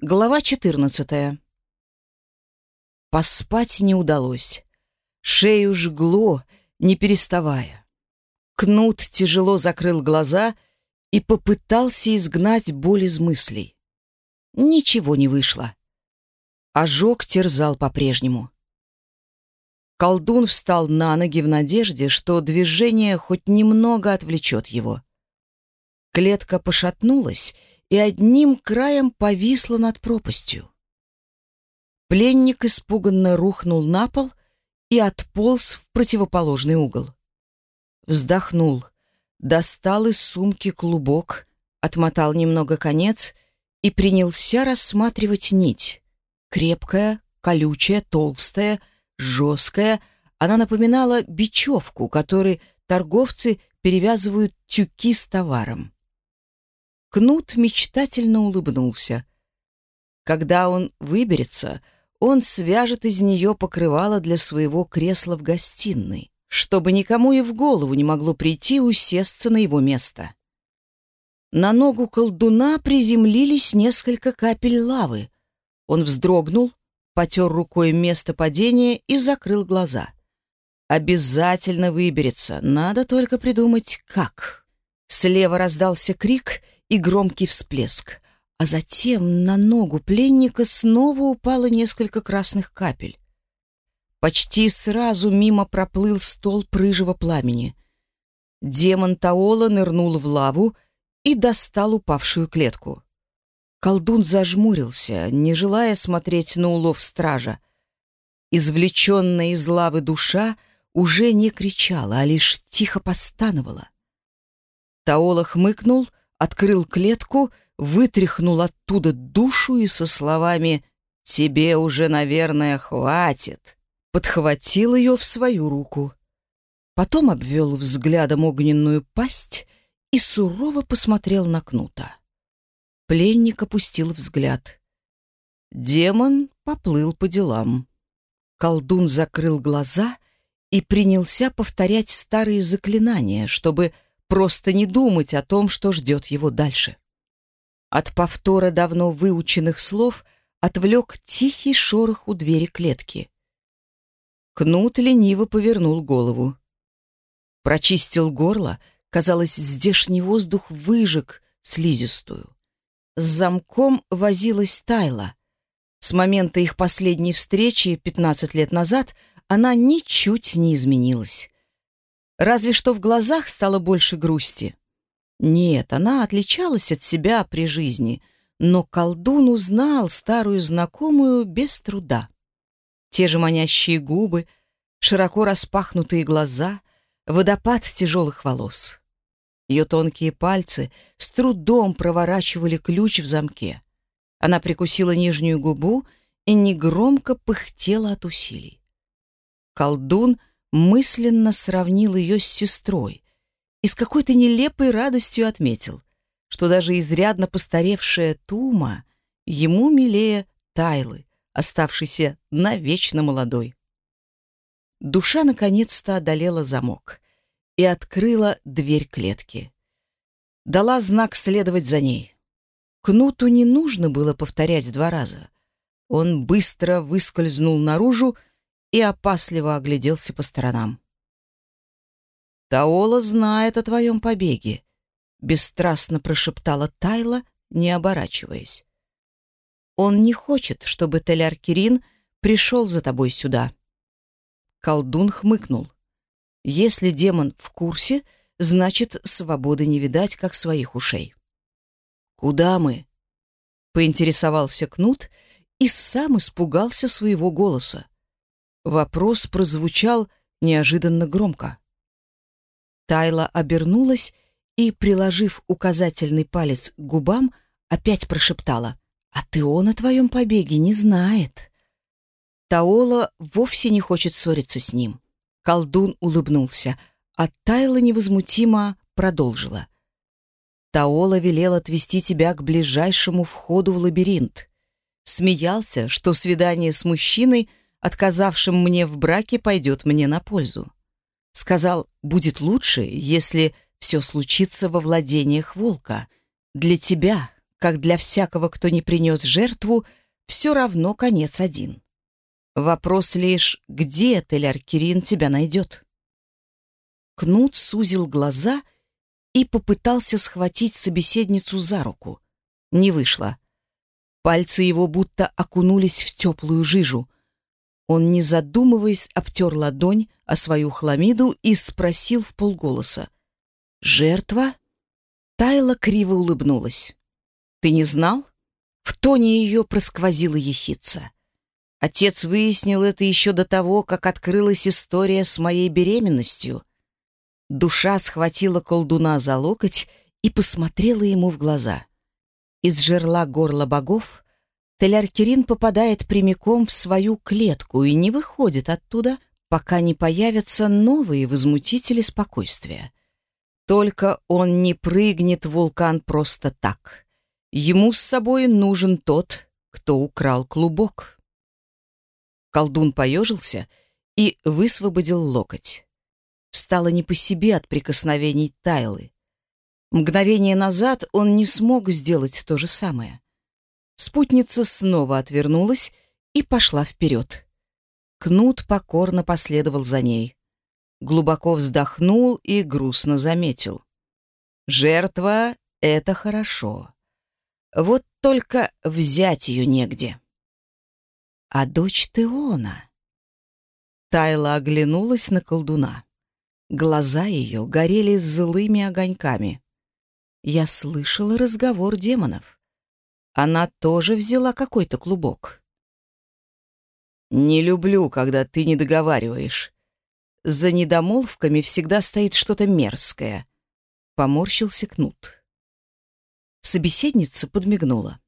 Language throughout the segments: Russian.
Глава 14. Поспать не удалось. Шею жгло, не переставая. Кнут тяжело закрыл глаза и попытался изгнать боль из мыслей. Ничего не вышло. Ожог терзал по-прежнему. Колдун встал на ноги в надежде, что движение хоть немного отвлечет его. Клетка пошатнулась и одним краем повисла над пропастью. Пленник испуганно рухнул на пол и отполз в противоположный угол. Вздохнул, достал из сумки клубок, отмотал немного конец и принялся рассматривать нить. Крепкая, колючая, толстая, жесткая, она напоминала бечевку, которой торговцы перевязывают тюки с товаром. Кнут мечтательно улыбнулся. Когда он выберется, он свяжет из нее покрывало для своего кресла в гостиной, чтобы никому и в голову не могло прийти усесться на его место. На ногу колдуна приземлились несколько капель лавы. Он вздрогнул, потер рукой место падения и закрыл глаза. Обязательно выберется, надо только придумать, как. Слева раздался крик — и громкий всплеск, а затем на ногу пленника снова упало несколько красных капель. Почти сразу мимо проплыл стол рыжего пламени. Демон Таола нырнул в лаву и достал упавшую клетку. Колдун зажмурился, не желая смотреть на улов стража. Извлеченная из лавы душа уже не кричала, а лишь тихо постановала. Таола хмыкнул открыл клетку, вытряхнул оттуда душу и со словами «Тебе уже, наверное, хватит», подхватил ее в свою руку. Потом обвел взглядом огненную пасть и сурово посмотрел на Кнута. Пленник опустил взгляд. Демон поплыл по делам. Колдун закрыл глаза и принялся повторять старые заклинания, чтобы просто не думать о том, что ждет его дальше. От повтора давно выученных слов отвлек тихий шорох у двери клетки. Кнут лениво повернул голову. Прочистил горло, казалось, здешний воздух выжег слизистую. С замком возилась Тайла. С момента их последней встречи 15 лет назад она ничуть не изменилась. Разве что в глазах стало больше грусти. Нет, она отличалась от себя при жизни, но колдун узнал старую знакомую без труда. Те же манящие губы, широко распахнутые глаза, водопад тяжелых волос. Ее тонкие пальцы с трудом проворачивали ключ в замке. Она прикусила нижнюю губу и негромко пыхтела от усилий. Колдун мысленно сравнил ее с сестрой и с какой-то нелепой радостью отметил, что даже изрядно постаревшая Тума ему милее Тайлы, оставшейся навечно молодой. Душа наконец-то одолела замок и открыла дверь клетки. Дала знак следовать за ней. Кнуту не нужно было повторять два раза. Он быстро выскользнул наружу и опасливо огляделся по сторонам. «Таола знает о твоем побеге», — бесстрастно прошептала Тайла, не оборачиваясь. «Он не хочет, чтобы Теляр Кирин пришел за тобой сюда». Колдун хмыкнул. «Если демон в курсе, значит, свободы не видать, как своих ушей». «Куда мы?» — поинтересовался Кнут и сам испугался своего голоса. Вопрос прозвучал неожиданно громко. Тайла обернулась и, приложив указательный палец к губам, опять прошептала. «А ты он о твоем побеге не знает». Таола вовсе не хочет ссориться с ним. Колдун улыбнулся, а Тайла невозмутимо продолжила. Таола велел отвести тебя к ближайшему входу в лабиринт. Смеялся, что свидание с мужчиной — отказавшим мне в браке, пойдет мне на пользу. Сказал, будет лучше, если все случится во владениях волка. Для тебя, как для всякого, кто не принес жертву, все равно конец один. Вопрос лишь, где Теляркирин тебя найдет? Кнут сузил глаза и попытался схватить собеседницу за руку. Не вышло. Пальцы его будто окунулись в теплую жижу. Он, не задумываясь, обтер ладонь о свою хламиду и спросил в полголоса. «Жертва?» Тайла криво улыбнулась. «Ты не знал?» В тоне ее просквозила ехидца. Отец выяснил это еще до того, как открылась история с моей беременностью. Душа схватила колдуна за локоть и посмотрела ему в глаза. Из жерла горла богов Теляркерин попадает прямиком в свою клетку и не выходит оттуда, пока не появятся новые возмутители спокойствия. Только он не прыгнет в вулкан просто так. Ему с собой нужен тот, кто украл клубок. Колдун поежился и высвободил локоть. Стало не по себе от прикосновений Тайлы. Мгновение назад он не смог сделать то же самое. Спутница снова отвернулась и пошла вперед. Кнут покорно последовал за ней. Глубоко вздохнул и грустно заметил. «Жертва — это хорошо. Вот только взять ее негде. А дочь Теона? Тайла оглянулась на колдуна. Глаза ее горели злыми огоньками. Я слышала разговор демонов. Она тоже взяла какой-то клубок. «Не люблю, когда ты не договариваешь. За недомолвками всегда стоит что-то мерзкое», — поморщился Кнут. Собеседница подмигнула.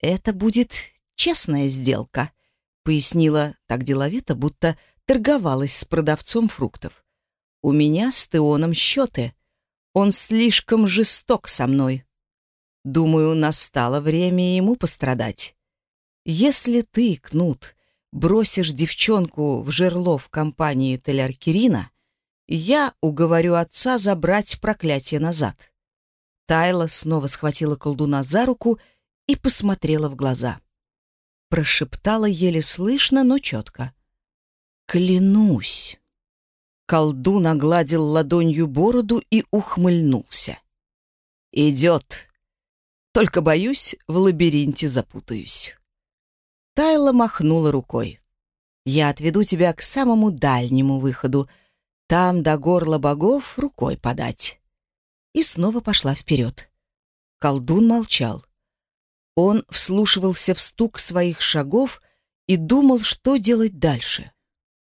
«Это будет честная сделка», — пояснила так деловито, будто торговалась с продавцом фруктов. «У меня с Теоном счеты. Он слишком жесток со мной. Думаю, настало время ему пострадать. Если ты, Кнут, бросишь девчонку в жерло в компании Теляркирина, я уговорю отца забрать проклятие назад. Тайла снова схватила колдуна за руку и посмотрела в глаза. Прошептала еле слышно, но четко. «Клянусь!» Колдун огладил ладонью бороду и ухмыльнулся. «Идет. Только, боюсь, в лабиринте запутаюсь». Тайла махнула рукой. «Я отведу тебя к самому дальнему выходу. Там до горла богов рукой подать» и снова пошла вперед. Колдун молчал. Он вслушивался в стук своих шагов и думал, что делать дальше.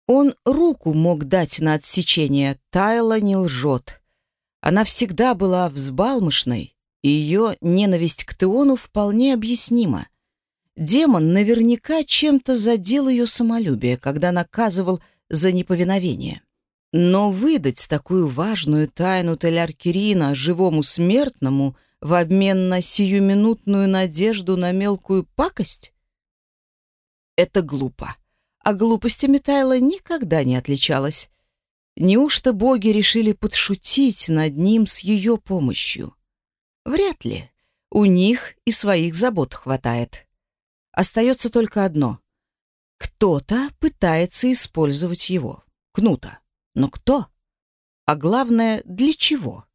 Он руку мог дать на отсечение, Тайла не лжет. Она всегда была взбалмошной, ее ненависть к Теону вполне объяснима. Демон наверняка чем-то задел ее самолюбие, когда наказывал за неповиновение. Но выдать такую важную тайну Теляркирина живому смертному в обмен на сиюминутную надежду на мелкую пакость? Это глупо. А глупостями Тайла никогда не отличалась. Неужто боги решили подшутить над ним с ее помощью? Вряд ли. У них и своих забот хватает. Остается только одно. Кто-то пытается использовать его, Кнута. Но кто? А главное, для чего?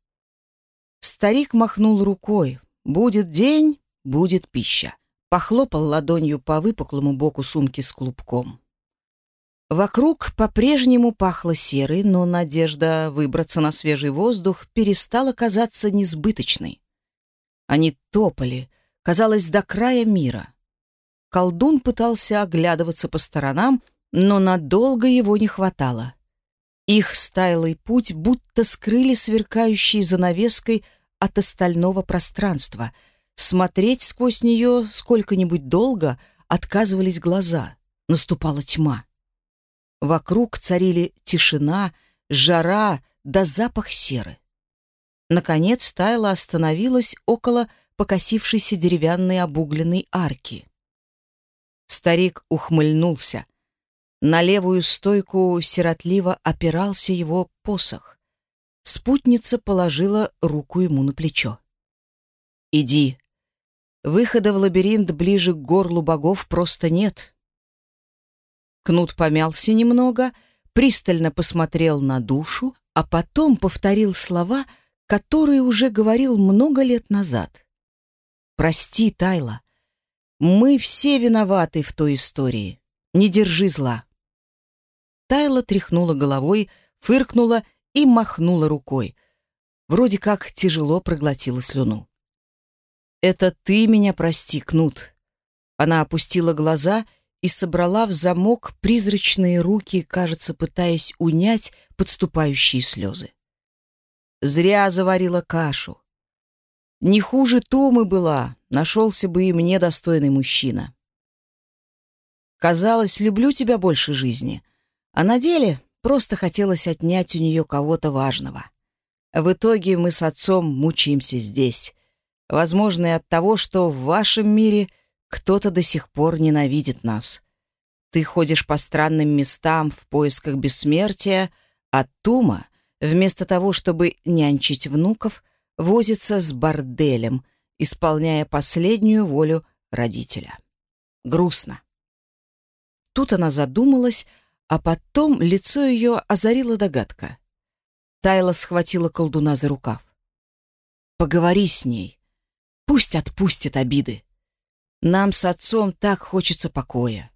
Старик махнул рукой. Будет день, будет пища. Похлопал ладонью по выпуклому боку сумки с клубком. Вокруг по-прежнему пахло серой, но надежда выбраться на свежий воздух перестала казаться несбыточной. Они топали, казалось, до края мира. Колдун пытался оглядываться по сторонам, но надолго его не хватало. Их стайлый путь будто скрыли сверкающей занавеской от остального пространства. Смотреть сквозь нее сколько-нибудь долго отказывались глаза. Наступала тьма. Вокруг царили тишина, жара да запах серы. Наконец Тайла остановилась около покосившейся деревянной обугленной арки. Старик ухмыльнулся. На левую стойку сиротливо опирался его посох. Спутница положила руку ему на плечо. «Иди», Выхода в лабиринт ближе к горлу богов просто нет. Кнут помялся немного, пристально посмотрел на душу, а потом повторил слова, которые уже говорил много лет назад. «Прости, Тайла. Мы все виноваты в той истории. Не держи зла». Тайла тряхнула головой, фыркнула и махнула рукой. Вроде как тяжело проглотила слюну. «Это ты меня прости, Кнут». Она опустила глаза и собрала в замок призрачные руки, кажется, пытаясь унять подступающие слезы. Зря заварила кашу. Не хуже Томы была, нашелся бы и мне достойный мужчина. Казалось, люблю тебя больше жизни, а на деле просто хотелось отнять у нее кого-то важного. В итоге мы с отцом мучаемся здесь. Возможно, и от того, что в вашем мире кто-то до сих пор ненавидит нас. Ты ходишь по странным местам в поисках бессмертия, а Тума, вместо того, чтобы нянчить внуков, возится с борделем, исполняя последнюю волю родителя. Грустно. Тут она задумалась, а потом лицо ее озарила догадка. Тайла схватила колдуна за рукав. «Поговори с ней. Пусть отпустит обиды. Нам с отцом так хочется покоя».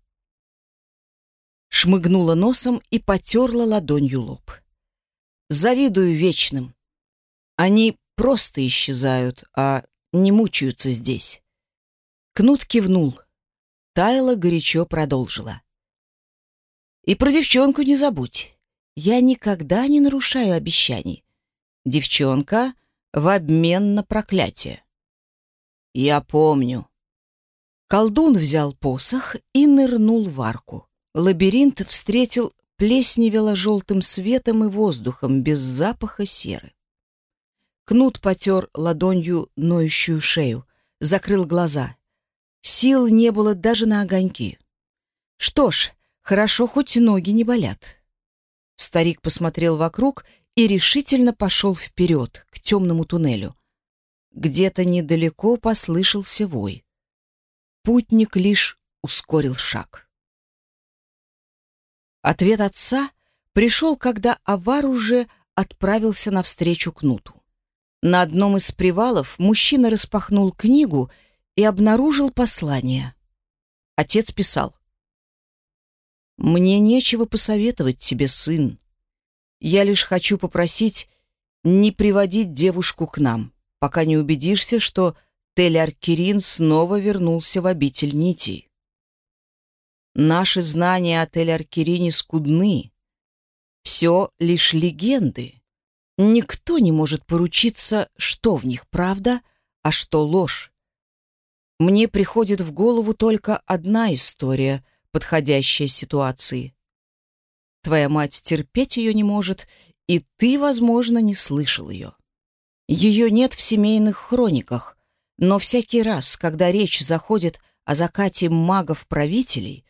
Шмыгнула носом и потерла ладонью лоб. «Завидую вечным. Они просто исчезают, а не мучаются здесь. Кнут кивнул. Тайла горячо продолжила. И про девчонку не забудь. Я никогда не нарушаю обещаний. Девчонка в обмен на проклятие. Я помню. Колдун взял посох и нырнул в арку. Лабиринт встретил плесневело желтым светом и воздухом без запаха серы. Кнут потер ладонью ноющую шею, закрыл глаза. Сил не было даже на огоньки. Что ж, хорошо, хоть ноги не болят. Старик посмотрел вокруг и решительно пошел вперед, к темному туннелю. Где-то недалеко послышался вой. Путник лишь ускорил шаг. Ответ отца пришел, когда авар уже отправился навстречу кнуту. На одном из привалов мужчина распахнул книгу и обнаружил послание. Отец писал. «Мне нечего посоветовать тебе, сын. Я лишь хочу попросить не приводить девушку к нам, пока не убедишься, что Тель-Аркерин снова вернулся в обитель нитей. Наши знания о Тель-Аркерине скудны. Все лишь легенды. Никто не может поручиться, что в них правда, а что ложь. Мне приходит в голову только одна история, подходящая ситуации. Твоя мать терпеть ее не может, и ты, возможно, не слышал ее. Ее нет в семейных хрониках, но всякий раз, когда речь заходит о закате магов-правителей,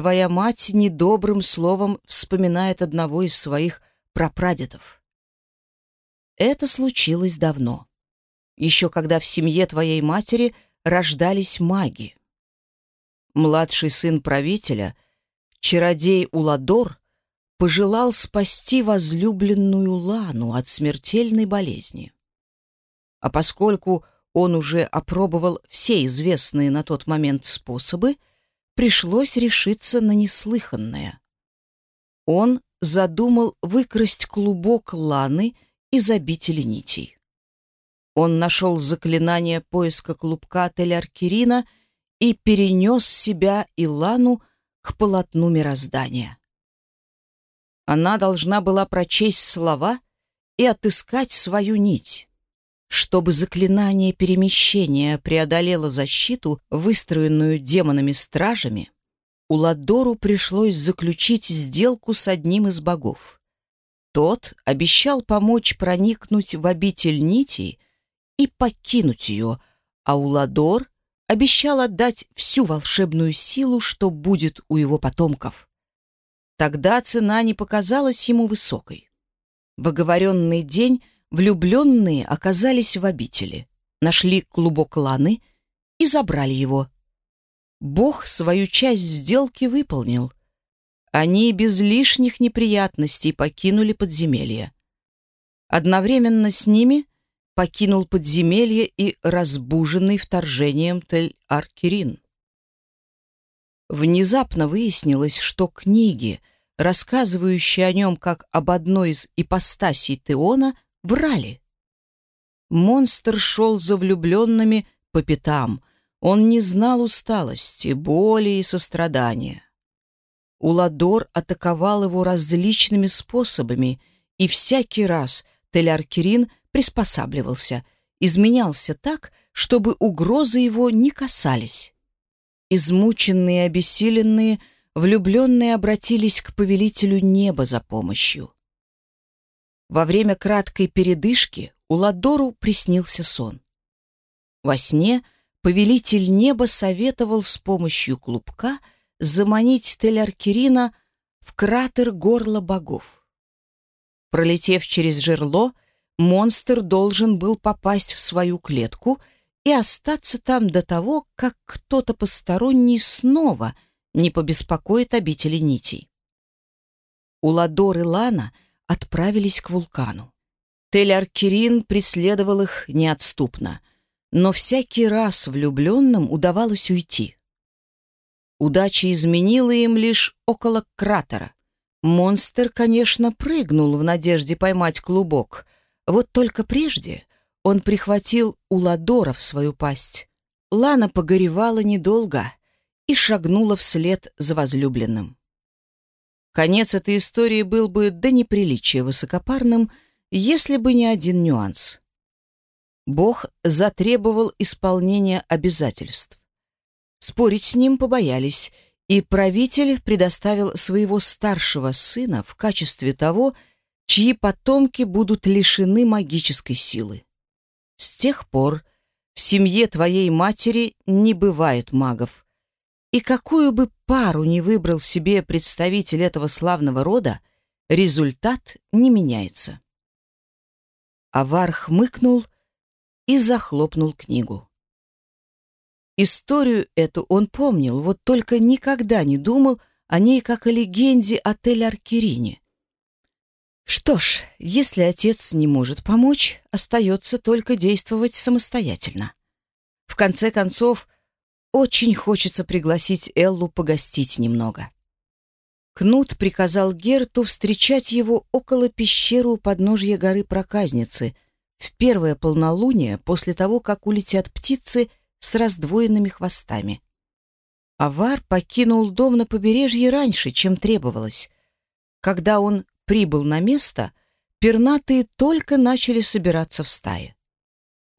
твоя мать недобрым словом вспоминает одного из своих прапрадедов. Это случилось давно. Еще когда в семье твоей матери рождались маги. Младший сын правителя, чародей Уладор, пожелал спасти возлюбленную Лану от смертельной болезни. А поскольку он уже опробовал все известные на тот момент способы, пришлось решиться на неслыханное. Он задумал выкрасть клубок Ланы — из обители нитей. Он нашел заклинание поиска клубка Теляркирина и перенес себя и Лану к полотну мироздания. Она должна была прочесть слова и отыскать свою нить. Чтобы заклинание перемещения преодолело защиту, выстроенную демонами-стражами, Уладору пришлось заключить сделку с одним из богов. Тот обещал помочь проникнуть в обитель нитей и покинуть ее, а Уладор обещал отдать всю волшебную силу, что будет у его потомков. Тогда цена не показалась ему высокой. В оговоренный день влюбленные оказались в обители, нашли клубок ланы и забрали его. Бог свою часть сделки выполнил. Они без лишних неприятностей покинули подземелье. Одновременно с ними покинул подземелье и разбуженный вторжением Тель-Аркерин. Внезапно выяснилось, что книги, рассказывающие о нем как об одной из ипостасей Теона, врали. Монстр шел за влюбленными по пятам. Он не знал усталости, боли и сострадания. Уладор атаковал его различными способами, и всякий раз Тель-Аркерин приспосабливался, изменялся так, чтобы угрозы его не касались. Измученные и обессиленные, влюбленные обратились к повелителю неба за помощью. Во время краткой передышки Уладору приснился сон. Во сне повелитель неба советовал с помощью клубка заманить Тель-Аркерина в кратер горла богов. Пролетев через жерло, монстр должен был попасть в свою клетку и остаться там до того, как кто-то посторонний снова не побеспокоит обители нитей. Уладор и Лана отправились к вулкану. Тель-Аркерин преследовал их неотступно, но всякий раз влюбленным удавалось уйти. Удача изменила им лишь около кратера. Монстр, конечно, прыгнул в надежде поймать клубок — вот только прежде он прихватил Уладора в свою пасть. Лана погоревала недолго и шагнула вслед за возлюбленным. Конец этой истории был бы до неприличия высокопарным, если бы не один нюанс. Бог затребовал исполнения обязательств. Спорить с ним побоялись, и правитель предоставил своего старшего сына в качестве того, чьи потомки будут лишены магической силы. С тех пор в семье твоей матери не бывает магов. И какую бы пару ни выбрал себе представитель этого славного рода, результат не меняется. Авар хмыкнул и захлопнул книгу. Историю эту он помнил, вот только никогда не думал о ней как о легенде о Тель-Аркерине. Что ж, если отец не может помочь, остается только действовать самостоятельно. В конце концов, очень хочется пригласить Эллу погостить немного. Кнут приказал Герту встречать его около пещеры у подножья горы Проказницы в первое полнолуние после того, как улетят птицы с раздвоенными хвостами. Авар покинул дом на побережье раньше, чем требовалось. Когда он прибыл на место, пернатые только начали собираться в стае.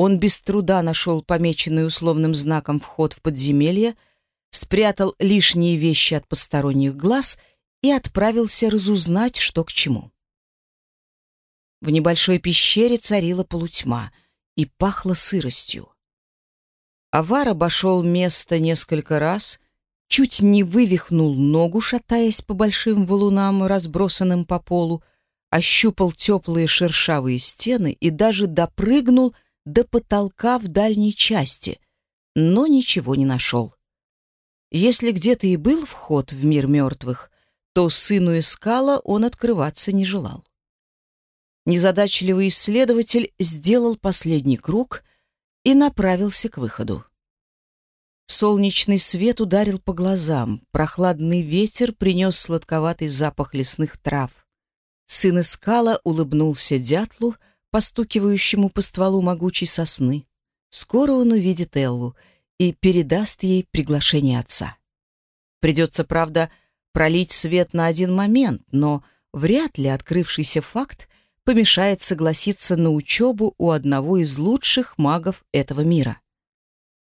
Он без труда нашел помеченный условным знаком вход в подземелье, спрятал лишние вещи от посторонних глаз и отправился разузнать, что к чему. В небольшой пещере царила полутьма и пахло сыростью. Авар обошел место несколько раз, чуть не вывихнул ногу, шатаясь по большим валунам, разбросанным по полу, ощупал теплые шершавые стены и даже допрыгнул до потолка в дальней части, но ничего не нашел. Если где-то и был вход в мир мертвых, то сыну Искала он открываться не желал. Незадачливый исследователь сделал последний круг и направился к выходу. Солнечный свет ударил по глазам, прохладный ветер принес сладковатый запах лесных трав. Сын Искала улыбнулся дятлу, постукивающему по стволу могучей сосны. Скоро он увидит Эллу и передаст ей приглашение отца. Придется, правда, пролить свет на один момент, но вряд ли открывшийся факт помешает согласиться на учебу у одного из лучших магов этого мира.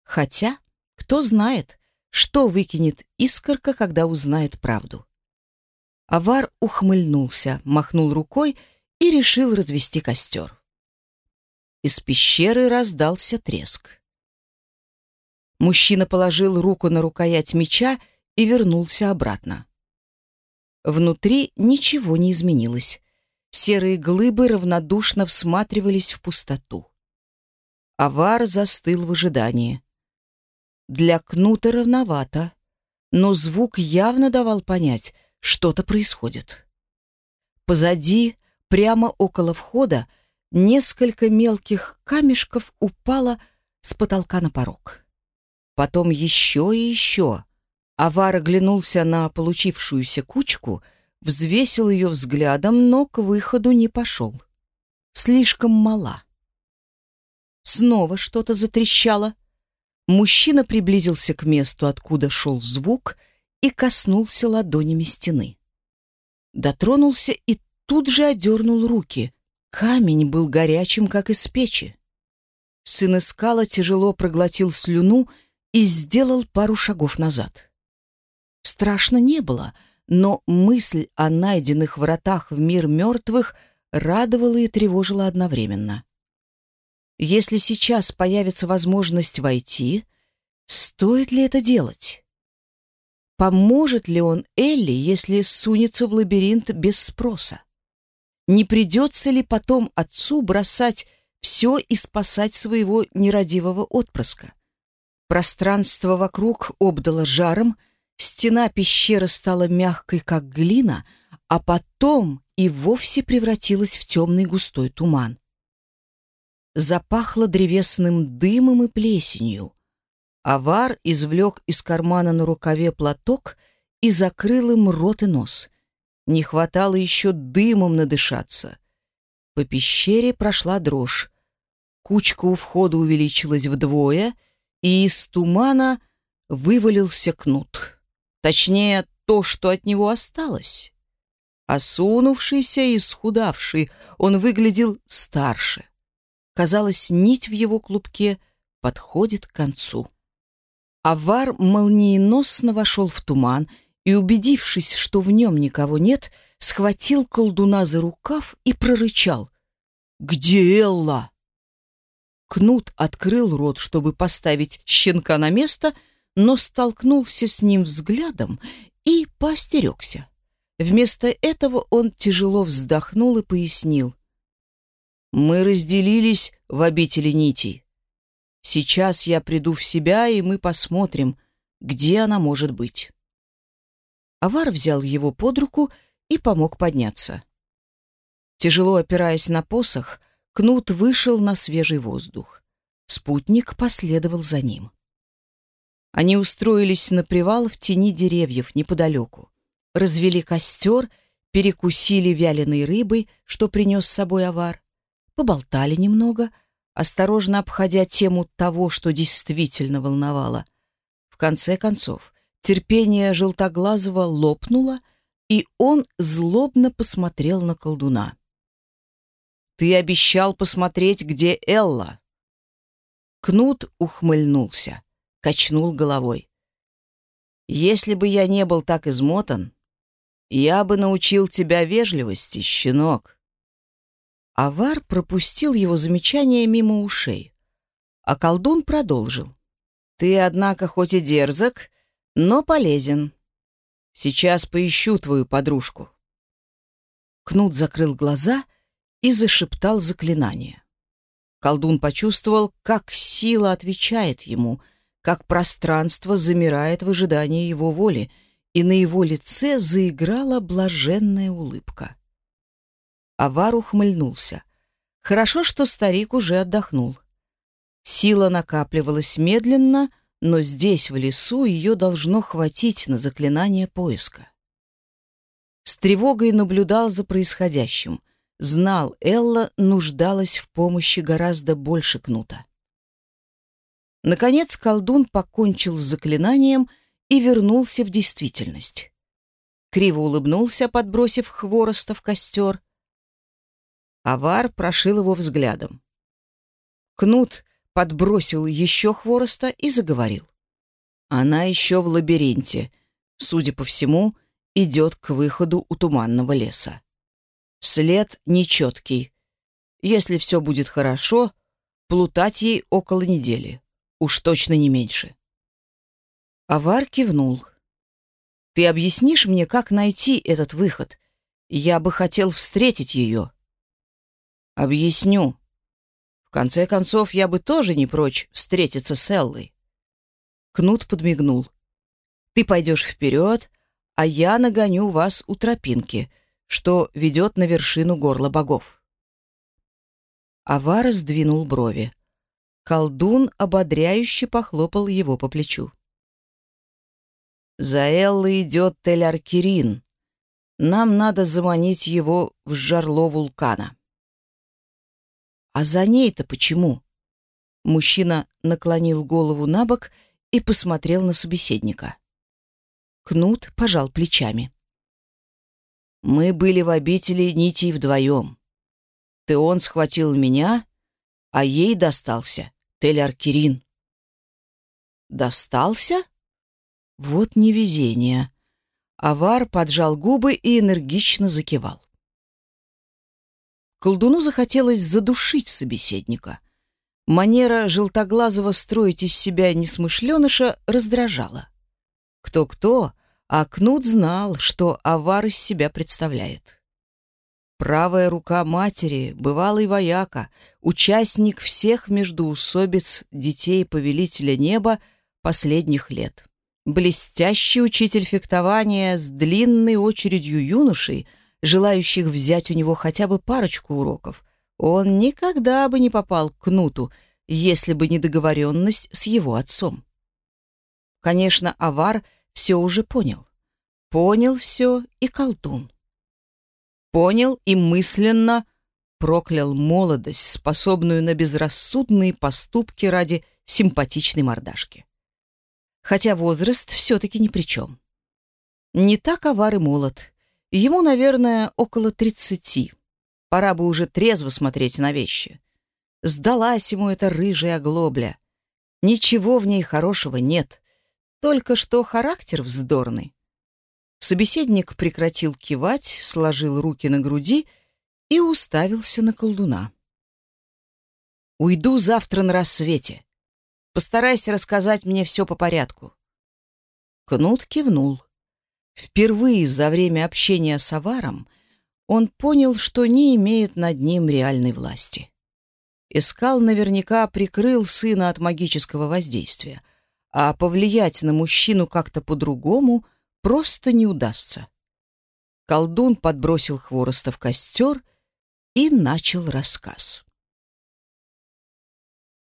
Хотя кто знает, что выкинет искорка, когда узнает правду. Авар ухмыльнулся, махнул рукой и решил развести костер. Из пещеры раздался треск. Мужчина положил руку на рукоять меча и вернулся обратно. Внутри ничего не изменилось. Серые глыбы равнодушно всматривались в пустоту. Авар застыл в ожидании. Для кнута ровновато, но звук явно давал понять, что-то происходит. Позади, прямо около входа, несколько мелких камешков упало с потолка на порог. Потом еще и еще. Авар оглянулся на получившуюся кучку, взвесил ее взглядом, но к выходу не пошел. Слишком мала. Снова что-то затрещало. Мужчина приблизился к месту, откуда шел звук, и коснулся ладонями стены. Дотронулся и тут же одернул руки. Камень был горячим, как из печи. Сын Искала тяжело проглотил слюну и сделал пару шагов назад. Страшно не было, но мысль о найденных вратах в мир мертвых радовала и тревожила одновременно. Если сейчас появится возможность войти, стоит ли это делать? Поможет ли он Элли, если сунется в лабиринт без спроса? Не придется ли потом отцу бросать все и спасать своего нерадивого отпрыска? Пространство вокруг обдало жаром, стена пещеры стала мягкой, как глина, а потом и вовсе превратилась в темный густой туман. Запахло древесным дымом и плесенью. Авар извлек из кармана на рукаве платок и закрыл им рот и нос. Не хватало еще дымом надышаться. По пещере прошла дрожь. Кучка у входа увеличилась вдвое — и из тумана вывалился кнут. Точнее, то, что от него осталось. Осунувшийся и исхудавший, он выглядел старше. Казалось, нить в его клубке подходит к концу. Авар молниеносно вошел в туман и, убедившись, что в нем никого нет, схватил колдуна за рукав и прорычал. «Где Элла?» Кнут открыл рот, чтобы поставить щенка на место, но столкнулся с ним взглядом и поостерегся. Вместо этого он тяжело вздохнул и пояснил. «Мы разделились в обители нитей. Сейчас я приду в себя, и мы посмотрим, где она может быть». Авар взял его под руку и помог подняться. Тяжело опираясь на посох, Кнут вышел на свежий воздух. Спутник последовал за ним. Они устроились на привал в тени деревьев неподалеку. Развели костер, перекусили вяленой рыбой, что принес с собой авар, поболтали немного, осторожно обходя тему того, что действительно волновало. В конце концов, терпение желтоглазого лопнуло, и он злобно посмотрел на колдуна. Ты обещал посмотреть, где Элла. Кнут ухмыльнулся, качнул головой. Если бы я не был так измотан, я бы научил тебя вежливости, щенок. Авар пропустил его замечание мимо ушей, а колдун продолжил. Ты, однако, хоть и дерзок, но полезен. Сейчас поищу твою подружку. Кнут закрыл глаза и зашептал заклинание. Колдун почувствовал, как сила отвечает ему, как пространство замирает в ожидании его воли, и на его лице заиграла блаженная улыбка. Авар ухмыльнулся. Хорошо, что старик уже отдохнул. Сила накапливалась медленно, но здесь, в лесу, ее должно хватить на заклинание поиска. С тревогой наблюдал за происходящим. Знал, Элла нуждалась в помощи гораздо больше кнута. Наконец колдун покончил с заклинанием и вернулся в действительность. Криво улыбнулся, подбросив хвороста в костер. Авар прошил его взглядом. Кнут подбросил еще хвороста и заговорил. Она еще в лабиринте. Судя по всему, идет к выходу у туманного леса. След нечеткий. Если все будет хорошо, плутать ей около недели. Уж точно не меньше. Авар кивнул. «Ты объяснишь мне, как найти этот выход? Я бы хотел встретить ее». «Объясню. В конце концов, я бы тоже не прочь встретиться с Эллой. Кнут подмигнул. «Ты пойдешь вперед, а я нагоню вас у тропинки, что ведет на вершину горла богов». Авар сдвинул брови. Колдун ободряюще похлопал его по плечу. «За Эллой идет Тель-Аркерин. Нам надо заманить его в жарло вулкана». «А за ней-то почему?» Мужчина наклонил голову на бок и посмотрел на собеседника. Кнут пожал плечами. «Мы были в обители нитей вдвоем. Теон схватил меня, а ей достался Тель-Аркерин». «Достался? Вот невезение». Авар поджал губы и энергично закивал. Колдуну захотелось задушить собеседника — Манера желтоглазого строить из себя несмышленыша раздражала. Кто-кто, а Кнут знал, что авар из себя представляет. Правая рука матери, бывалый вояка, участник всех междуусобиц детей повелителя неба последних лет. Блестящий учитель фехтования с длинной очередью юношей, желающих взять у него хотя бы парочку уроков, он никогда бы не попал к Кнуту, если бы не договоренность с его отцом. Конечно, Авар все уже понял. Понял все и колдун. Понял и мысленно проклял молодость, способную на безрассудные поступки ради симпатичной мордашки. Хотя возраст все-таки ни при чем. Не так Авар и молод. Ему, наверное, около тридцати. Пора бы уже трезво смотреть на вещи. Сдалась ему эта рыжая оглобля. Ничего в ней хорошего нет. Только что характер вздорный. Собеседник прекратил кивать, сложил руки на груди и уставился на колдуна. «Уйду завтра на рассвете. Постарайся рассказать мне все по порядку». Кнут кивнул. Впервые за время общения с Аваром он понял, что не имеет над ним реальной власти. Искал наверняка прикрыл сына от магического воздействия, а повлиять на мужчину как-то по-другому просто не удастся. Колдун подбросил хвороста в костер и начал рассказ.